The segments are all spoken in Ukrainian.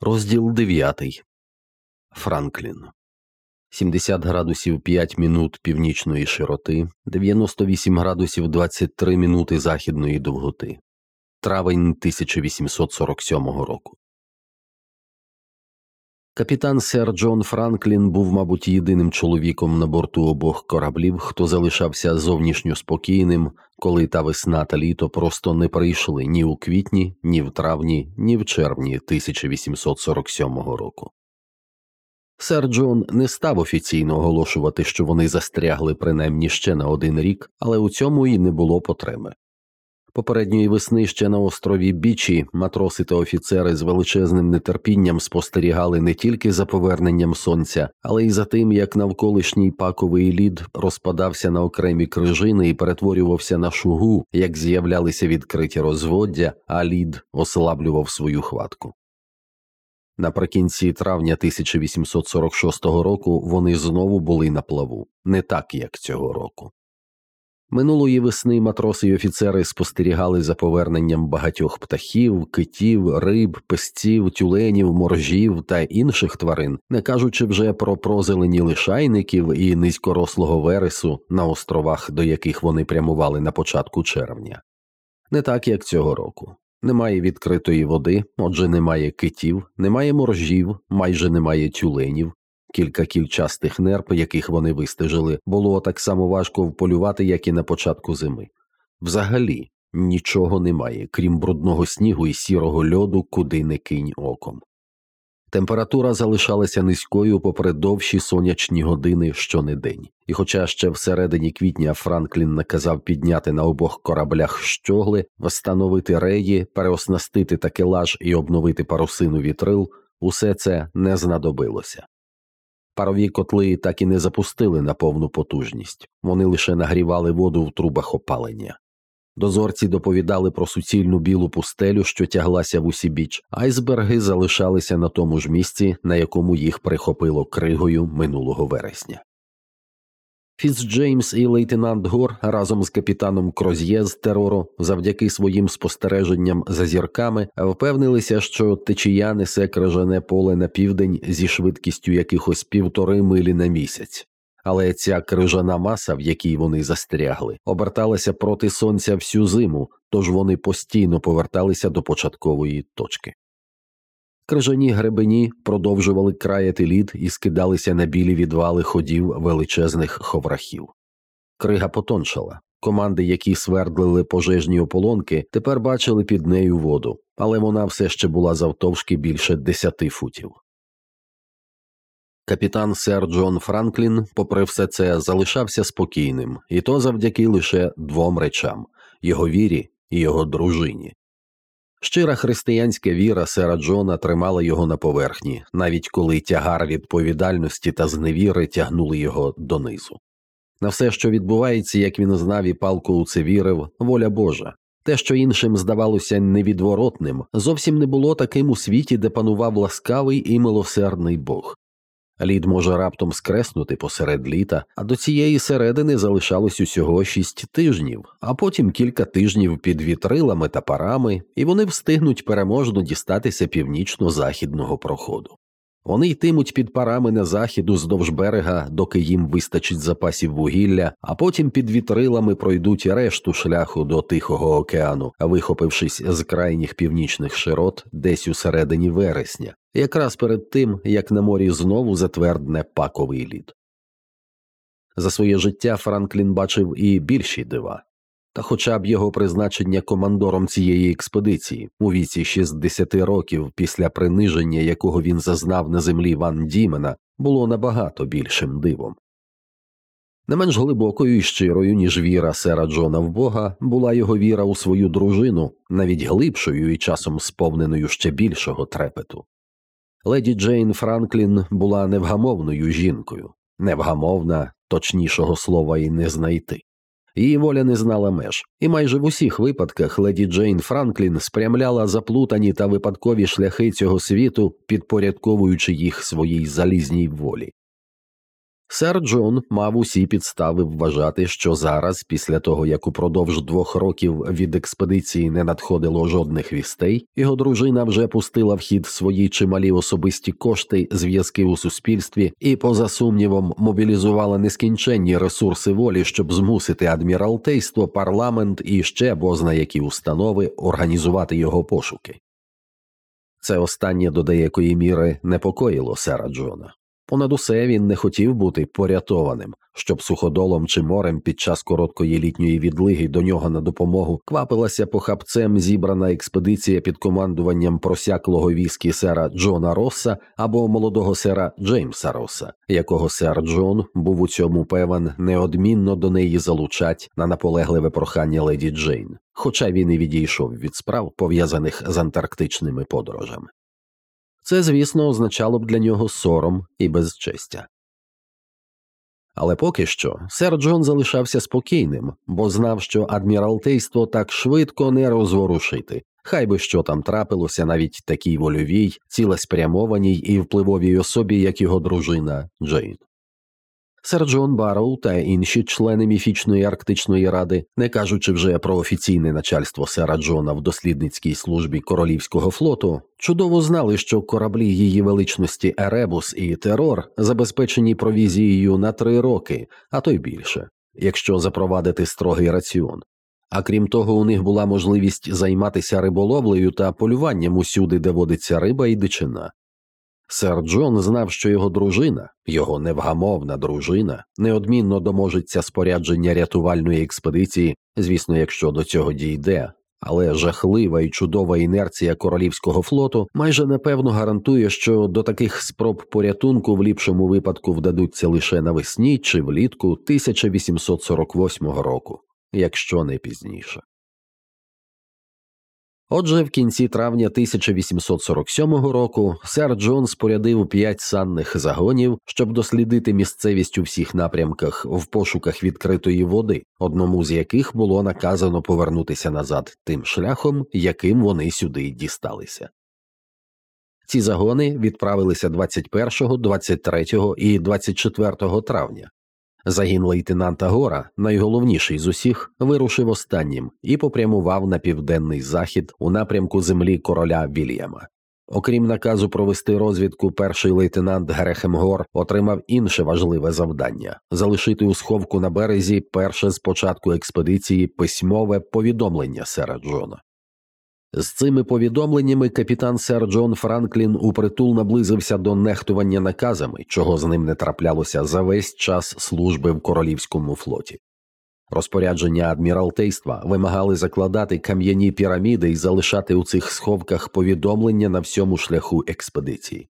Розділ 9. Франклін 70 градусів 5 минут північної широти, 98 градусів 23 минути західної довготи. Травень 1847 року. Капітан сер Джон Франклін був, мабуть, єдиним чоловіком на борту обох кораблів, хто залишався зовнішньо спокійним, коли та весна та літо просто не прийшли ні у квітні, ні в травні, ні в червні 1847 року. Сер Джон не став офіційно оголошувати, що вони застрягли принаймні ще на один рік, але у цьому і не було потреби. Попередньої весни ще на острові Бічі матроси та офіцери з величезним нетерпінням спостерігали не тільки за поверненням сонця, але й за тим, як навколишній паковий лід розпадався на окремі крижини і перетворювався на шугу, як з'являлися відкриті розводдя, а лід ослаблював свою хватку. Наприкінці травня 1846 року вони знову були на плаву, не так як цього року. Минулої весни матроси й офіцери спостерігали за поверненням багатьох птахів, китів, риб, песців, тюленів, моржів та інших тварин, не кажучи вже про прозелені лишайників і низькорослого вересу на островах, до яких вони прямували на початку червня. Не так як цього року. Немає відкритої води, отже, немає китів, немає моржів, майже немає тюленів, Кілька кільчастих нерп, яких вони вистежили, було так само важко вполювати, як і на початку зими. Взагалі нічого немає, крім брудного снігу і сірого льоду, куди не кинь оком. Температура залишалася низькою попри довші сонячні години щонедень, і, хоча ще всередині квітня Франклін наказав підняти на обох кораблях щогли, встановити реї, переоснастити такелаж і обновити парусину вітрил, усе це не знадобилося. Парові котли так і не запустили на повну потужність, вони лише нагрівали воду в трубах опалення. Дозорці доповідали про суцільну білу пустелю, що тяглася в усі біч, айсберги залишалися на тому ж місці, на якому їх прихопило кригою минулого вересня. Фіцджеймс і лейтенант Гор разом з капітаном Кроз'є з терору, завдяки своїм спостереженням за зірками, впевнилися, що течія несе крижане поле на південь зі швидкістю якихось півтори милі на місяць. Але ця крижана маса, в якій вони застрягли, оберталася проти сонця всю зиму, тож вони постійно поверталися до початкової точки. Крижані гребені продовжували краяти лід і скидалися на білі відвали ходів величезних ховрахів. Крига потоншала. Команди, які свердлили пожежні ополонки, тепер бачили під нею воду, але вона все ще була завтовшки більше десяти футів. Капітан сер Джон Франклін, попри все це, залишався спокійним, і то завдяки лише двом речам його вірі і його дружині. Щира християнська віра сера Джона тримала його на поверхні, навіть коли тягар відповідальності та зневіри тягнули його донизу. На все, що відбувається, як він знав і палко у це вірив, воля Божа. Те, що іншим здавалося невідворотним, зовсім не було таким у світі, де панував ласкавий і милосердний Бог. Лід може раптом скреснути посеред літа, а до цієї середини залишалось усього шість тижнів, а потім кілька тижнів під вітрилами та парами, і вони встигнуть переможно дістатися північно-західного проходу. Вони йтимуть під парами на захід уздовж берега, доки їм вистачить запасів вугілля, а потім під вітрилами пройдуть решту шляху до Тихого океану, вихопившись з крайніх північних широт десь у середині вересня, якраз перед тим як на морі знову затвердне паковий лід. За своє життя Франклін бачив і більші дива та хоча б його призначення командором цієї експедиції у віці 60 років після приниження, якого він зазнав на землі Ван Дімена, було набагато більшим дивом. Не менш глибокою і щирою, ніж віра сера Джона в Бога, була його віра у свою дружину, навіть глибшою і часом сповненою ще більшого трепету. Леді Джейн Франклін була невгамовною жінкою, невгамовна, точнішого слова і не знайти. Її воля не знала меж, і майже в усіх випадках леді Джейн Франклін спрямляла заплутані та випадкові шляхи цього світу, підпорядковуючи їх своїй залізній волі. Сер Джон мав усі підстави вважати, що зараз, після того як упродовж двох років від експедиції не надходило жодних вістей, його дружина вже пустила в хід свої чималі особисті кошти, зв'язки у суспільстві і, поза сумнівом, мобілізувала нескінченні ресурси волі, щоб змусити адміралтейство, парламент і ще бозна які установи організувати його пошуки. Це останнє до деякої міри непокоїло сера Джона. Понад усе він не хотів бути порятованим, щоб суходолом чи морем під час короткої літньої відлиги до нього на допомогу квапилася похапцем зібрана експедиція під командуванням просяклого віскі сера Джона Росса або молодого сера Джеймса Росса, якого сер Джон був у цьому певен неодмінно до неї залучать на наполегливе прохання леді Джейн, хоча він і відійшов від справ пов'язаних з антарктичними подорожами. Це, звісно, означало б для нього сором і безчестя. Але поки що сер Джон залишався спокійним, бо знав, що адміралтейство так швидко не розворушити, хай би що там трапилося навіть такій вольовій, цілеспрямованій і впливовій особі, як його дружина Джейн. Сер Джон Барроу та інші члени міфічної арктичної ради, не кажучи вже про офіційне начальство сера Джона в дослідницькій службі королівського флоту, чудово знали, що кораблі її величності Еребус і Терор забезпечені провізією на три роки, а то й більше, якщо запровадити строгий раціон. А крім того, у них була можливість займатися риболовлею та полюванням усюди, де водиться риба і дичина. Сер Джон знав, що його дружина, його невгамовна дружина, неодмінно доможеться спорядження рятувальної експедиції, звісно, якщо до цього дійде, але жахлива і чудова інерція королівського флоту майже напевно гарантує, що до таких спроб порятунку в ліпшому випадку вдадуться лише навесні чи влітку 1848 року, якщо не пізніше. Отже, в кінці травня 1847 року сер Джон спорядив п'ять санних загонів, щоб дослідити місцевість у всіх напрямках в пошуках відкритої води, одному з яких було наказано повернутися назад тим шляхом, яким вони сюди дісталися. Ці загони відправилися 21, 23 і 24 травня. Загін лейтенанта Гора, найголовніший з усіх, вирушив останнім і попрямував на південний захід у напрямку землі короля Вільяма. Окрім наказу провести розвідку, перший лейтенант Грехем Гор отримав інше важливе завдання залишити у сховку на березі перше з початку експедиції письмове повідомлення сера Джона. З цими повідомленнями капітан сер Джон Франклін упритул наблизився до нехтування наказами, чого з ним не траплялося за весь час служби в королівському флоті. Розпорядження адміралтейства вимагали закладати кам'яні піраміди і залишати у цих сховках повідомлення на всьому шляху експедиції.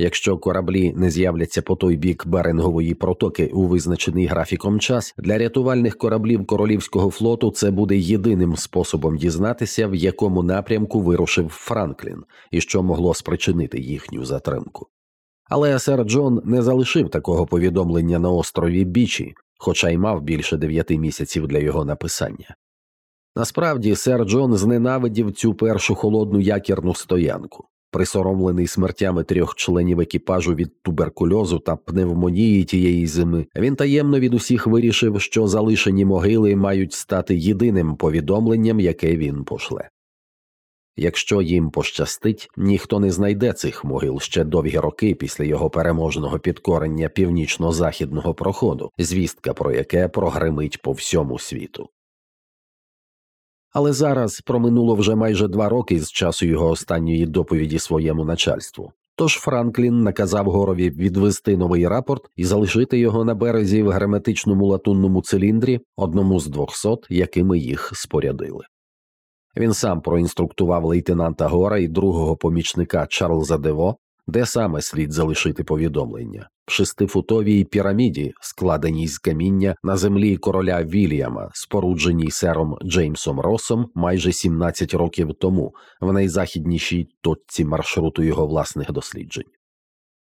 Якщо кораблі не з'являться по той бік Берингової протоки у визначений графіком час, для рятувальних кораблів королівського флоту це буде єдиним способом дізнатися, в якому напрямку вирушив Франклін і що могло спричинити їхню затримку. Але сер Джон не залишив такого повідомлення на острові Бічі, хоча й мав більше дев'яти місяців для його написання. Насправді, сер Джон зненавидів цю першу холодну якірну стоянку. Присоромлений смертями трьох членів екіпажу від туберкульозу та пневмонії тієї зими, він таємно від усіх вирішив, що залишені могили мають стати єдиним повідомленням, яке він пошле. Якщо їм пощастить, ніхто не знайде цих могил ще довгі роки після його переможного підкорення північно-західного проходу, звістка про яке прогримить по всьому світу. Але зараз проминуло вже майже два роки з часу його останньої доповіді своєму начальству. Тож Франклін наказав горові відвести новий рапорт і залишити його на березі в герметичному латунному циліндрі, одному з двохсот, якими їх спорядили. Він сам проінструктував лейтенанта Гора і другого помічника Чарльза Дево, де саме слід залишити повідомлення в шестифутовій піраміді, складеній з каміння на землі короля Вільяма, спорудженій сером Джеймсом Росом майже 17 років тому, в найзахіднішій точці маршруту його власних досліджень.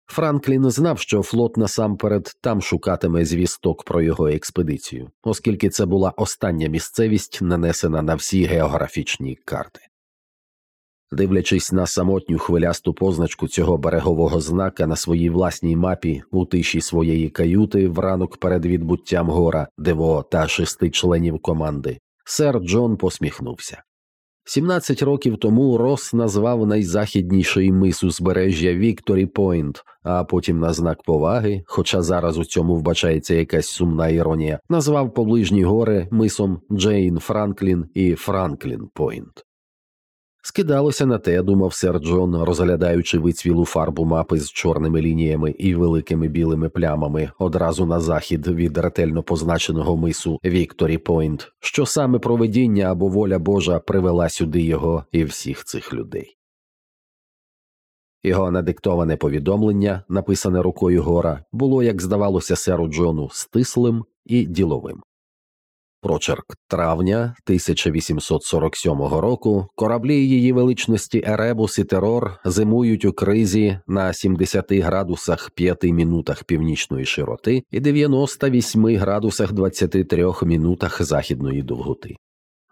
Франклін знав, що флот насамперед там шукатиме звісток про його експедицію, оскільки це була остання місцевість, нанесена на всі географічні карти. Дивлячись на самотню хвилясту позначку цього берегового знака на своїй власній мапі у тиші своєї каюти в ранок перед відбуттям гора, диво та шести членів команди, сер Джон посміхнувся. 17 років тому Рос назвав найзахідніший мис узбережжя Вікторі Пойнт, а потім на знак поваги, хоча зараз у цьому вбачається якась сумна іронія, назвав поближні гори мисом Джейн Франклін і Франклін Пойнт. Скидалося на те, думав сер Джон, розглядаючи вицвілу фарбу мапи з чорними лініями і великими білими плямами одразу на захід від ретельно позначеного мису Вікторі Пойнт, що саме провидіння або воля Божа привела сюди його і всіх цих людей. Його надиктоване повідомлення, написане рукою гора, було, як здавалося, серу Джону, стислим і діловим. Прочерк травня 1847 року кораблі її величності Еребус і Терор зимують у кризі на 70 градусах 5 мінутах північної широти і 98 градусах 23 мінутах західної довготи.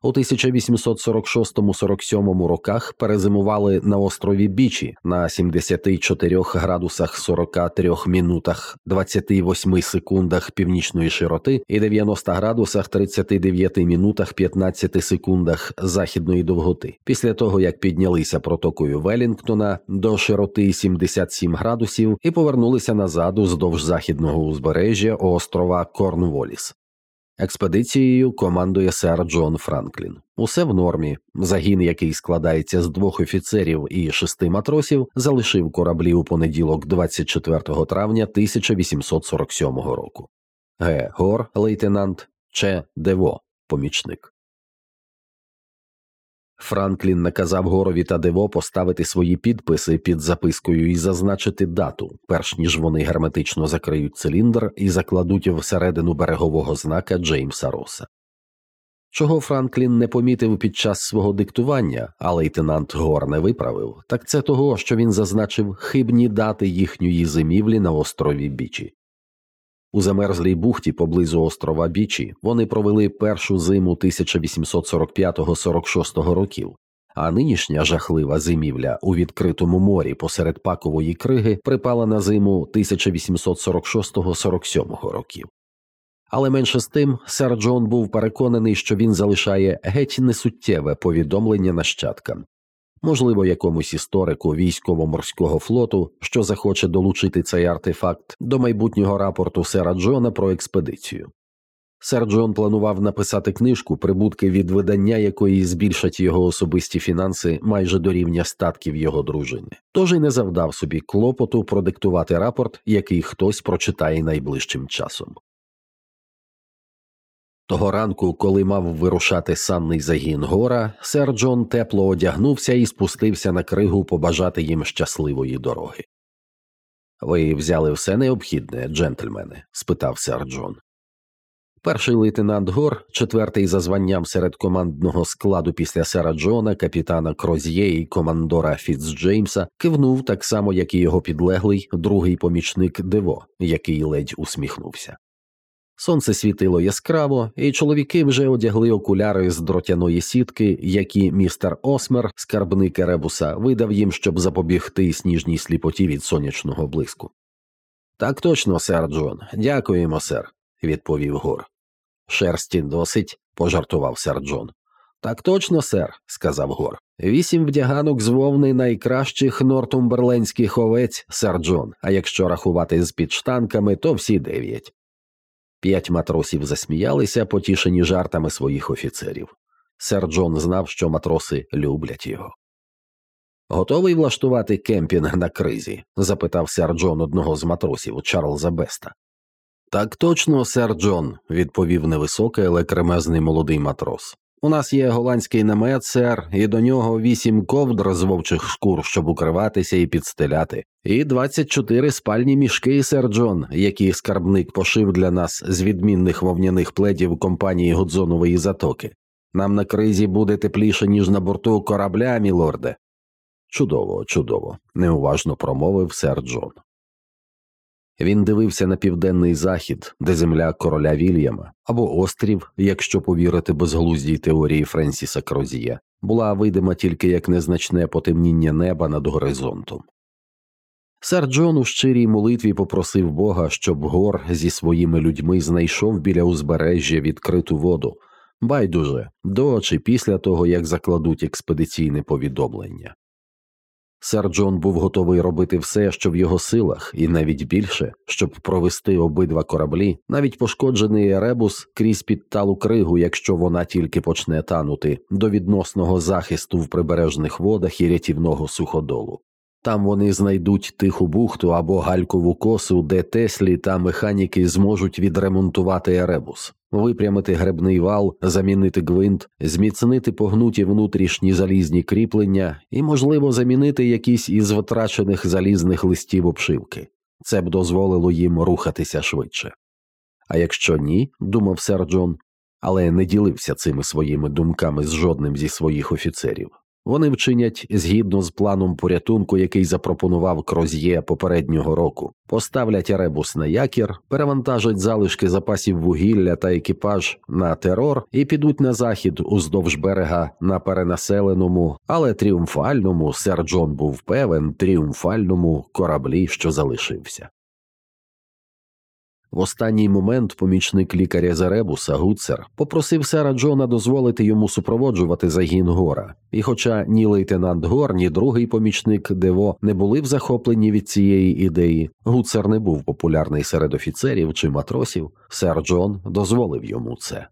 У 1846-47 роках перезимували на острові Бічі на 74 градусах 43 мінутах 28 секундах північної широти і 90 градусах 39 мінутах 15 секундах західної довготи. Після того як піднялися протокою Велінгтона до широти 77 градусів і повернулися назад уздовж західного узбережжя острова Корнволіс. Експедицією командує сер Джон Франклін. Усе в нормі. Загін, який складається з двох офіцерів і шести матросів, залишив кораблі у понеділок, 24 травня 1847 року. Г. Гор, лейтенант, Ч. Дево, помічник. Франклін наказав Горові та Дево поставити свої підписи під запискою і зазначити дату, перш ніж вони герметично закриють циліндр і закладуть всередину берегового знака Джеймса Роса. Чого Франклін не помітив під час свого диктування, а лейтенант Гор не виправив, так це того, що він зазначив хибні дати їхньої зимівлі на острові Бічі. У замерзлій бухті поблизу острова Бічі вони провели першу зиму 1845-46 років, а нинішня жахлива зимівля у відкритому морі посеред пакової криги припала на зиму 1846-47 років. Але менше з тим, сер Джон був переконаний, що він залишає геть несуттєве повідомлення нащадкам, можливо, якомусь історику військово-морського флоту, що захоче долучити цей артефакт до майбутнього рапорту сера Джона про експедицію. Сер Джон планував написати книжку, прибутки від видання якої збільшать його особисті фінанси майже до рівня статків його дружини, тож і не завдав собі клопоту продиктувати рапорт, який хтось прочитає найближчим часом. Того ранку, коли мав вирушати санний загін гора, сер Джон тепло одягнувся і спустився на кригу побажати їм щасливої дороги. Ви взяли все необхідне, джентльмени? спитав сер Джон. Перший лейтенант Гор, четвертий за званням серед командного складу після сера Джона, капітана Кроз'є і командора Фіцджеймса, кивнув так само, як і його підлеглий, другий помічник Дево, який ледь усміхнувся. Сонце світило яскраво, і чоловіки вже одягли окуляри з дротяної сітки, які містер Осмер, скарбник Еребуса, видав їм, щоб запобігти сніжній сліпоті від сонячного блиску. Так точно, сер Джон, дякуємо, сер, відповів Гор. Шерсті досить, пожартував сер Джон. Так точно, сер, сказав Гор. Вісім вдяганок з вовни найкращих нортумберленських овець, сер Джон, а якщо рахувати з підштанками, то всі дев'ять. П'ять матросів засміялися, потішені жартами своїх офіцерів. Сер Джон знав, що матроси люблять його. Готовий влаштувати кемпінг на кризі? запитав сер Джон одного з матросів Чарльза Беста. Так точно, сер Джон, відповів невисокий, але кремезний молодий матрос. У нас є голландський намет, сер, і до нього вісім ковдр з вовчих шкур, щоб укриватися і підстеляти, і двадцять чотири спальні мішки, сер Джон, які скарбник пошив для нас з відмінних вовняних пледів компанії Гудзонової затоки. Нам на кризі буде тепліше, ніж на борту корабля, мілорде. Чудово, чудово, неуважно промовив сер Джон. Він дивився на південний захід, де земля короля Вільяма, або острів, якщо повірити безглуздій теорії Френсіса Крозія, була видима тільки як незначне потемніння неба над горизонтом. Сер Джон у щирій молитві попросив Бога, щоб гор зі своїми людьми знайшов біля узбережжя відкриту воду, байдуже до чи після того, як закладуть експедиційне повідомлення. Сер Джон був готовий робити все, що в його силах, і навіть більше, щоб провести обидва кораблі, навіть пошкоджений Еребус крізь підталу кригу, якщо вона тільки почне танути, до відносного захисту в прибережних водах і рятівного суходолу. Там вони знайдуть тиху бухту або галькову косу, де Теслі та механіки зможуть відремонтувати еребус, випрямити гребний вал, замінити гвинт, зміцнити погнуті внутрішні залізні кріплення і, можливо, замінити якісь із втрачених залізних листів обшивки. Це б дозволило їм рухатися швидше. А якщо ні, думав сер Джон, але не ділився цими своїми думками з жодним зі своїх офіцерів. Вони вчинять згідно з планом порятунку, який запропонував Кроз'є попереднього року, поставлять ребус на якір, перевантажать залишки запасів вугілля та екіпаж на терор і підуть на захід уздовж берега на перенаселеному, але тріумфальному сер Джон був певен тріумфальному кораблі, що залишився. В останній момент помічник лікаря Заребуса Гуцер попросив сера Джона дозволити йому супроводжувати загін гора, і, хоча ні лейтенант Гор, ні другий помічник Дево не були в захоплені від цієї ідеї, Гуцер не був популярний серед офіцерів чи матросів, сер Джон дозволив йому це.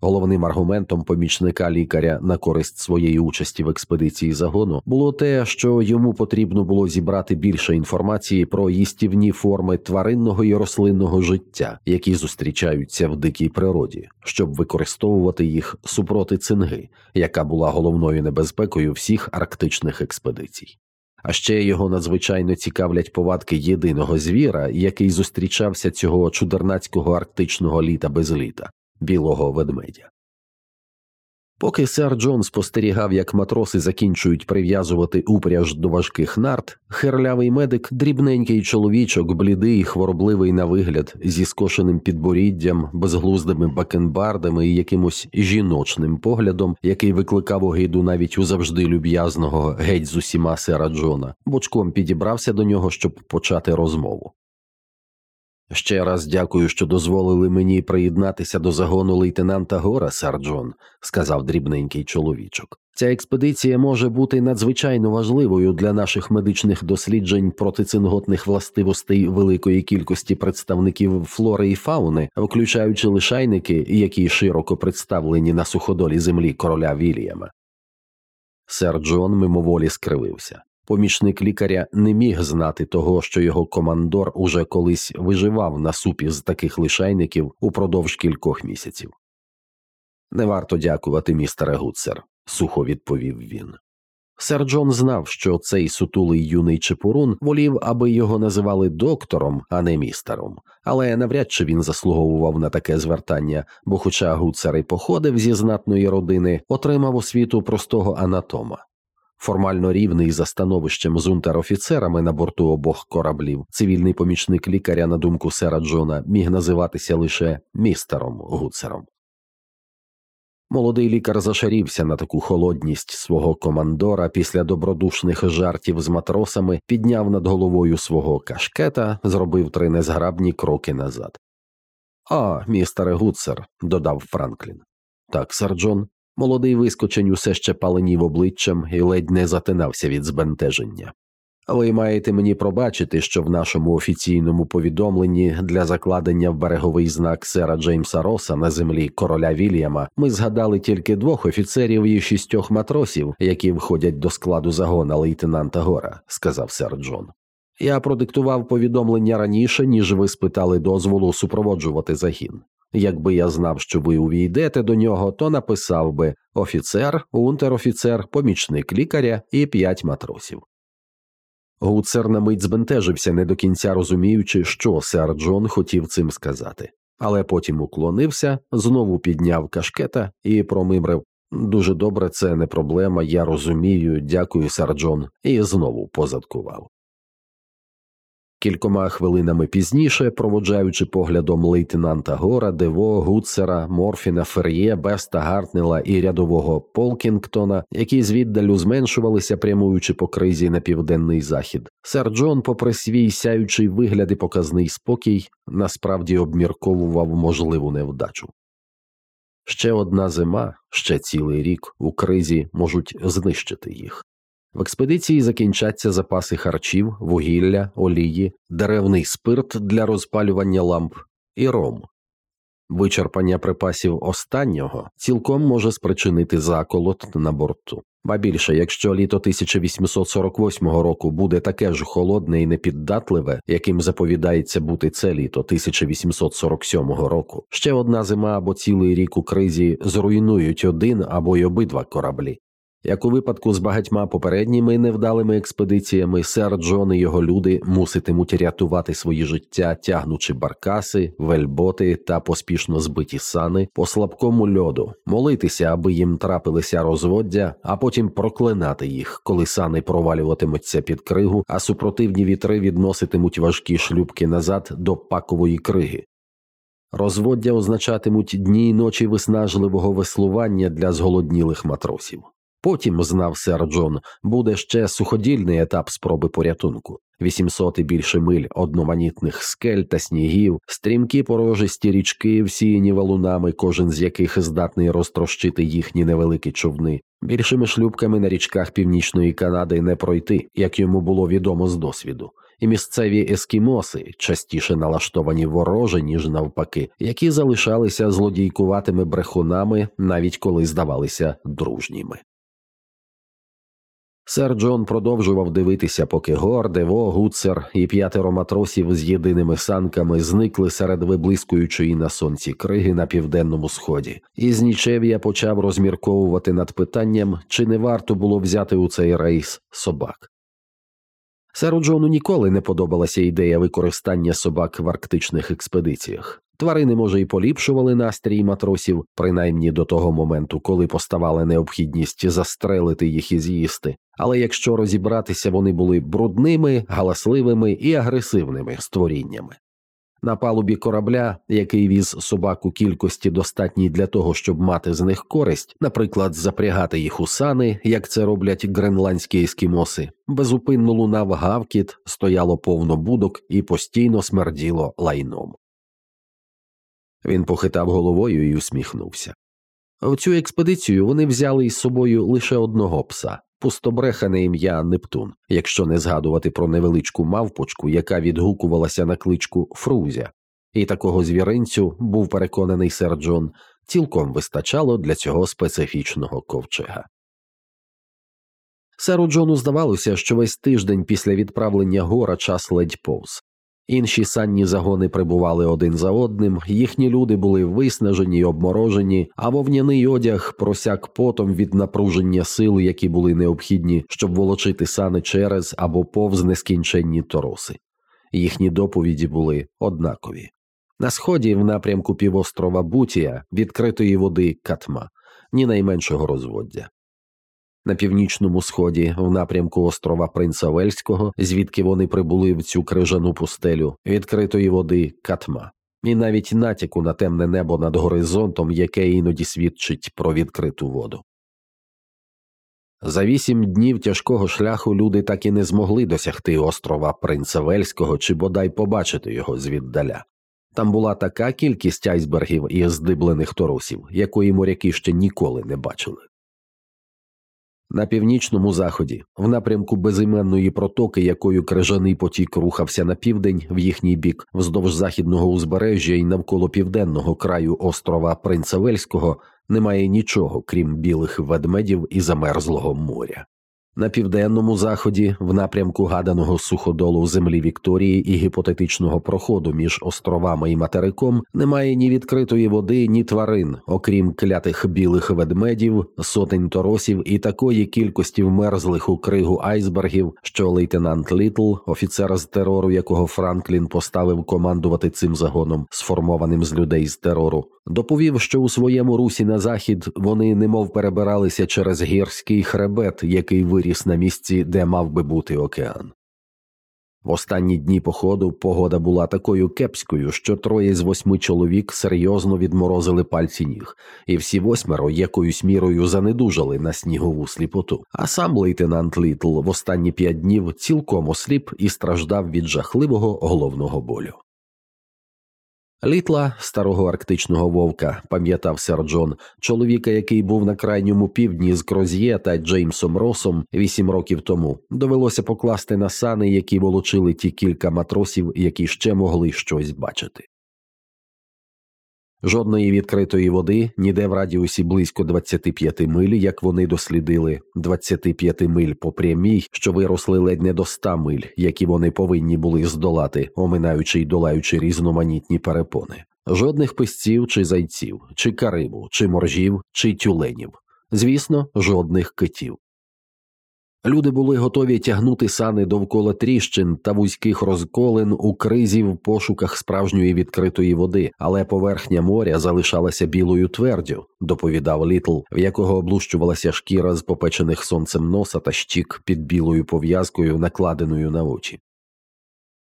Головним аргументом помічника лікаря на користь своєї участі в експедиції загону було те, що йому потрібно було зібрати більше інформації про їстівні форми тваринного і рослинного життя, які зустрічаються в дикій природі, щоб використовувати їх супроти цинги, яка була головною небезпекою всіх арктичних експедицій. А ще його надзвичайно цікавлять повадки єдиного звіра, який зустрічався цього чудернацького арктичного літа без літа білого ведмедя. Поки сер Джон спостерігав, як матроси закінчують прив'язувати упряж до важких нарт, херлявий медик, дрібненький чоловічок, блідий, хворобливий на вигляд, зі скошеним підборіддям, безглуздими бакенбардами і якимось жіночним поглядом, який викликав огиду навіть у завжди люб'язного геть з усіма сера Джона, бочком підібрався до нього, щоб почати розмову. Ще раз дякую, що дозволили мені приєднатися до загону лейтенанта Гора, сер Джон, сказав дрібненький чоловічок. Ця експедиція може бути надзвичайно важливою для наших медичних досліджень протицинготних властивостей великої кількості представників флори і фауни, включаючи лишайники, які широко представлені на суходолі землі короля Вільяма. Сер Джон мимоволі скривився. Помічник лікаря не міг знати того, що його командор уже колись виживав на супі з таких лишайників упродовж кількох місяців. Не варто дякувати, містере Гуцер, сухо відповів він. Сер Джон знав, що цей сутулий юний чепурун волів, аби його називали доктором, а не містером, але навряд чи він заслуговував на таке звертання, бо, хоча Гуцер і походив зі знатної родини, отримав освіту простого анатома. Формально рівний за становищем з унтер-офіцерами на борту обох кораблів, цивільний помічник лікаря, на думку сера Джона, міг називатися лише містером Гуцером. Молодий лікар зашарівся на таку холодність свого командора після добродушних жартів з матросами, підняв над головою свого кашкета, зробив три незграбні кроки назад. А, містере Гуцер, додав Франклін. Так, сер Джон, Молодий вискочень усе ще паленів обличчям і ледь не затинався від збентеження. Ви маєте мені пробачити, що в нашому офіційному повідомленні для закладення в береговий знак сера Джеймса Роса на землі короля Вільяма ми згадали тільки двох офіцерів і шістьох матросів, які входять до складу загона лейтенанта Гора, сказав сер Джон. Я продиктував повідомлення раніше, ніж ви спитали дозволу супроводжувати загін. Якби я знав, що ви увійдете до нього, то написав би офіцер, унтер-офіцер, помічник лікаря і п'ять матросів. Гуцер на мить збентежився, не до кінця розуміючи, що сер Джон хотів цим сказати, але потім уклонився, знову підняв кашкета і промимрив Дуже добре, це не проблема, я розумію, дякую, сер Джон, і знову позадкував. Кількома хвилинами пізніше, проводжаючи поглядом лейтенанта Гора, Дево, Гуцера, Морфіна, Фер'є, Беста, Гартнела і рядового Полкінгтона, які звіддалю зменшувалися, прямуючи по кризі на південний захід, сер Джон, попри свій сяючий вигляд і показний спокій, насправді обмірковував можливу невдачу. Ще одна зима, ще цілий рік у кризі можуть знищити їх. В експедиції закінчаться запаси харчів, вугілля, олії, деревний спирт для розпалювання ламп і ром. Вичерпання припасів останнього цілком може спричинити заколот на борту. Ба більше, якщо літо 1848 року буде таке ж холодне і непіддатливе, яким заповідається бути це літо 1847 року, ще одна зима або цілий рік у кризі зруйнують один або й обидва кораблі. Як у випадку з багатьма попередніми невдалими експедиціями, сер Джон і його люди муситимуть рятувати свої життя, тягнучи баркаси, вельботи та поспішно збиті сани по слабкому льоду, молитися, аби їм трапилися розводдя, а потім проклинати їх, коли сани провалюватимуться під кригу, а супротивні вітри відноситимуть важкі шлюбки назад до пакової криги. Розводдя означатимуть дні й ночі виснажливого веслування для зголоднілих матросів. Потім, знав сер Джон, буде ще суходільний етап спроби порятунку 800 і більше миль одноманітних скель та снігів, стрімкі порожисті річки, всіяні валунами, кожен з яких здатний розтрощити їхні невеликі човни. Більшими шлюбками на річках Північної Канади не пройти, як йому було відомо з досвіду. І місцеві ескімоси, частіше налаштовані вороже, ніж навпаки, які залишалися злодійкуватими брехунами, навіть коли здавалися дружніми. Сер Джон продовжував дивитися, поки Гор, Дево, Гуцер і п'ятеро матросів з єдиними санками зникли серед виблискуючої на сонці криги на південному сході, і з нічев'я почав розмірковувати над питанням, чи не варто було взяти у цей рейс собак. Серу Джону ніколи не подобалася ідея використання собак в арктичних експедиціях. Тварини, може, і поліпшували настрій матросів, принаймні до того моменту, коли поставала необхідність застрелити їх і з'їсти, але якщо розібратися, вони були брудними, галасливими і агресивними створіннями. На палубі корабля, який віз собак у кількості достатній для того, щоб мати з них користь, наприклад, запрягати їх у сани, як це роблять гренландські ескімоси, безупинно лунав гавкіт, стояло повно будок і постійно смерділо лайном. Він похитав головою і усміхнувся. В цю експедицію вони взяли із собою лише одного пса пустобрехане ім'я Нептун, якщо не згадувати про невеличку мавпочку, яка відгукувалася на кличку Фрузя, і такого звіринцю, був переконаний сер Джон, цілком вистачало для цього специфічного ковчега. Серу Джону здавалося, що весь тиждень після відправлення гора час ледь повз. Інші санні загони прибували один за одним, їхні люди були виснажені й обморожені, а вовняний одяг просяк потом від напруження сил, які були необхідні, щоб волочити сани через або повз нескінченні тороси. Їхні доповіді були однакові. На сході, в напрямку півострова Бутія, відкритої води катма, ні найменшого розводдя на північному сході, в напрямку острова Принца Вельського, звідки вони прибули в цю крижану пустелю, відкритої води катма, і навіть натяку на темне небо над горизонтом, яке іноді свідчить про відкриту воду. За вісім днів тяжкого шляху люди так і не змогли досягти острова Принца Вельського чи бодай побачити його звіддаля. Там була така кількість айсбергів і здиблених торусів, якої моряки ще ніколи не бачили. На північному заході, в напрямку безіменної протоки, якою крижаний потік рухався на південь в їхній бік, вздовж західного узбережжя і навколо південного краю острова Принца Вельського, немає нічого крім білих ведмедів і замерзлого моря. На південному заході, в напрямку гаданого суходолу землі Вікторії і гіпотетичного проходу між островами і материком, немає ні відкритої води, ні тварин, окрім клятих білих ведмедів, сотень торосів і такої кількості вмерзлих у кригу айсбергів, що лейтенант Літл, офіцер з терору, якого Франклін поставив командувати цим загоном, сформованим з людей з терору, доповів, що у своєму русі на захід вони немов перебиралися через гірський хребет, який виріс на місці, де мав би бути океан. В останні дні походу погода була такою кепською, що троє з восьми чоловік серйозно відморозили пальці ніг, і всі восьмеро якоюсь мірою занедужали на снігову сліпоту. А сам лейтенант Літл в останні п'ять днів цілком осліп і страждав від жахливого головного болю. Літла, старого арктичного вовка, пам'ятав сер Джон, чоловіка, який був на крайньому півдні з Кроз'є та Джеймсом Росом вісім років тому, довелося покласти на сани, які волочили ті кілька матросів, які ще могли щось бачити. Жодної відкритої води ніде в радіусі близько 25 миль, як вони дослідили, 25 миль по прямій, що виросли ледь не до 100 миль, які вони повинні були здолати, оминаючи й долаючи різноманітні перепони. Жодних писців чи зайців, чи карибу, чи моржів, чи тюленів. Звісно, жодних китів. Люди були готові тягнути сани довкола тріщин та вузьких розколин у кризі в пошуках справжньої відкритої води, але поверхня моря залишалася білою твердю, доповідав Літл, в якого облущувалася шкіра з попечених сонцем носа та щік під білою пов'язкою, накладеною на очі.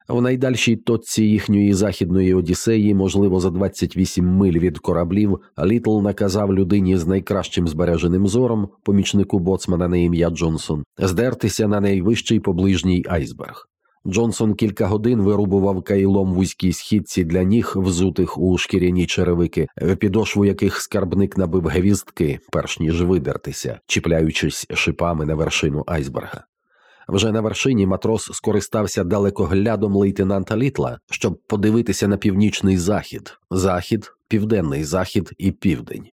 В найдальшій точці їхньої західної Одіссеї, можливо, за 28 миль від кораблів, Літл наказав людині з найкращим збереженим зором, помічнику боцмана на ім'я Джонсон, здертися на найвищий поближній айсберг. Джонсон кілька годин вирубував кайлом вузькій східці для ніг, взутих у шкіряні черевики, в підошву яких скарбник набив гвіздки, перш ніж видертися, чіпляючись шипами на вершину айсберга. Вже на вершині матрос скористався далекоглядом лейтенанта Літла, щоб подивитися на північний захід, захід, південний захід і південь.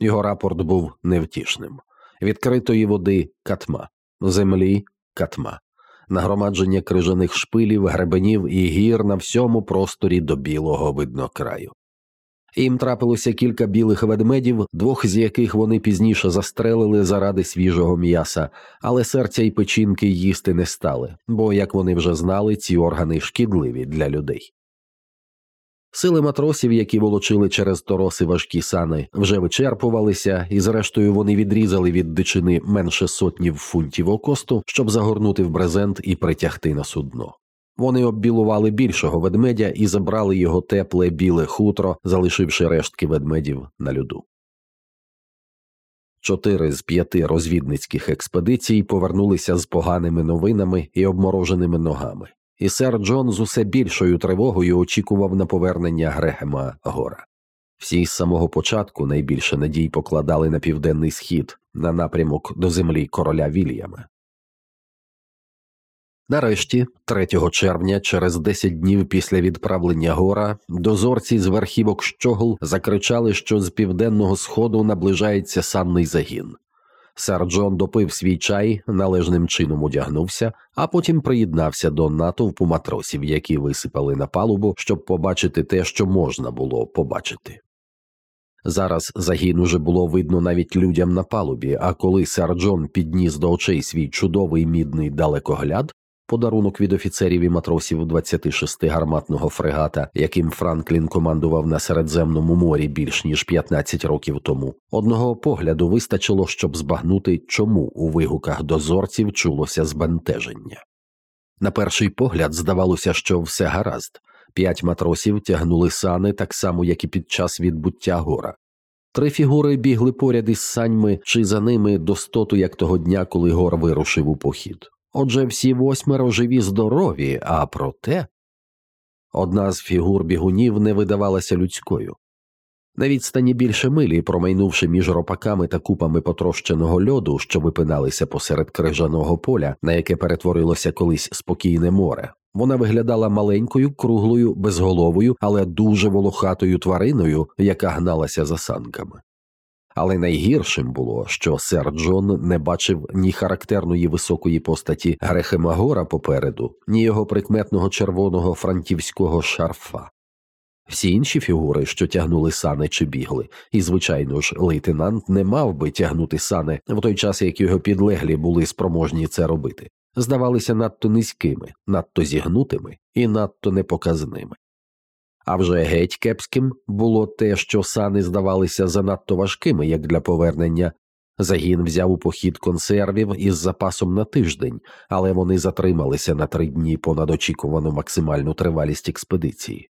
Його рапорт був невтішним відкритої води катма, землі катма, нагромадження крижаних шпилів, гребенів і гір на всьому просторі до білого виднокраю. Їм трапилося кілька білих ведмедів, двох з яких вони пізніше застрелили заради свіжого м'яса, але серця й печінки їсти не стали, бо, як вони вже знали, ці органи шкідливі для людей. Сили матросів, які волочили через тороси важкі сани, вже вичерпувалися, і зрештою вони відрізали від дичини менше сотні фунтів окосту, щоб загорнути в брезент і притягти на судно. Вони оббілували більшого ведмедя і забрали його тепле біле хутро, залишивши рештки ведмедів на льоду. Чотири з п'яти розвідницьких експедицій повернулися з поганими новинами і обмороженими ногами, і сер Джон з усе більшою тривогою очікував на повернення Грехема Гора. Всі з самого початку найбільше надій покладали на південний схід, на напрямок до землі короля Вільяма. Нарешті, 3 червня, через 10 днів після відправлення гора, дозорці з верхівок щогл закричали, що з південного сходу наближається санний загін. Сер Джон допив свій чай, належним чином одягнувся, а потім приєднався до натовпу матросів, які висипали на палубу, щоб побачити те, що можна було побачити. Зараз загін уже було видно навіть людям на палубі, а коли сер Джон підніс до очей свій чудовий мідний далекогляд, подарунок від офіцерів і матросів 26-гарматного фрегата, яким Франклін командував на Середземному морі більш ніж 15 років тому. Одного погляду вистачило, щоб збагнути, чому у вигуках дозорців чулося збентеження. На перший погляд здавалося, що все гаразд. П'ять матросів тягнули сани так само, як і під час відбуття гора. Три фігури бігли поряд із саньми чи за ними до стоту, як того дня, коли гор вирушив у похід. Отже, всі восьмеро живі здорові, а проте одна з фігур бігунів не видавалася людською. На відстані більше милі, промайнувши між ропаками та купами потрощеного льоду, що випиналися посеред крижаного поля, на яке перетворилося колись спокійне море, вона виглядала маленькою, круглою, безголовою, але дуже волохатою твариною, яка гналася за санками. Але найгіршим було, що сер Джон не бачив ні характерної високої постаті Грехемагора попереду, ні його прикметного червоного франтівського шарфа. Всі інші фігури, що тягнули сани чи бігли, і, звичайно ж, лейтенант не мав би тягнути сани в той час, як його підлеглі були спроможні це робити, здавалися надто низькими, надто зігнутими і надто непоказними. А вже геть кепським було те, що сани здавалися занадто важкими, як для повернення, Загін взяв у похід консервів із запасом на тиждень, але вони затрималися на три дні понад очікувану максимальну тривалість експедиції.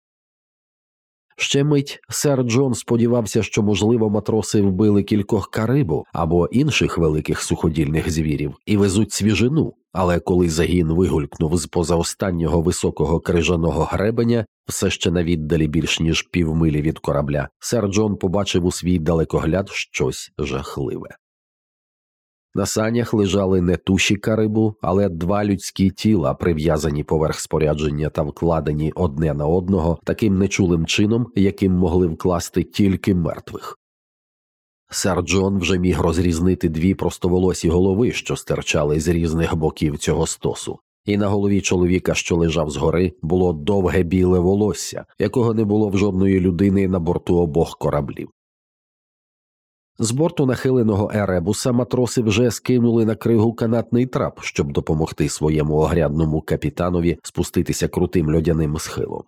Ще мить сер Джон сподівався, що, можливо, матроси вбили кількох карибу або інших великих суходільних звірів і везуть свіжину, але коли загін вигулькнув з поза останнього високого крижаного гребеня, все ще на віддалі більш ніж півмилі від корабля, сер Джон побачив у свій далекогляд щось жахливе. На санях лежали не туші карибу, але два людські тіла, прив'язані поверх спорядження та вкладені одне на одного таким нечулим чином, яким могли вкласти тільки мертвих. Сер Джон вже міг розрізнити дві простоволосі голови, що стирчали з різних боків цього стосу, і на голові чоловіка, що лежав згори, було довге біле волосся, якого не було в жодної людини на борту обох кораблів. З борту нахиленого еребуса матроси вже скинули на кригу канатний трап, щоб допомогти своєму огрядному капітанові спуститися крутим льодяним схилом.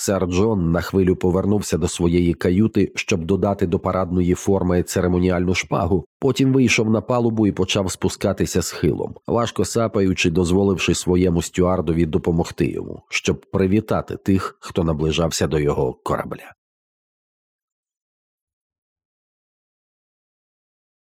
Сер Джон на хвилю повернувся до своєї каюти, щоб додати до парадної форми церемоніальну шпагу, потім вийшов на палубу і почав спускатися схилом, важко сапаючи, дозволивши своєму стюардові допомогти йому, щоб привітати тих, хто наближався до його корабля.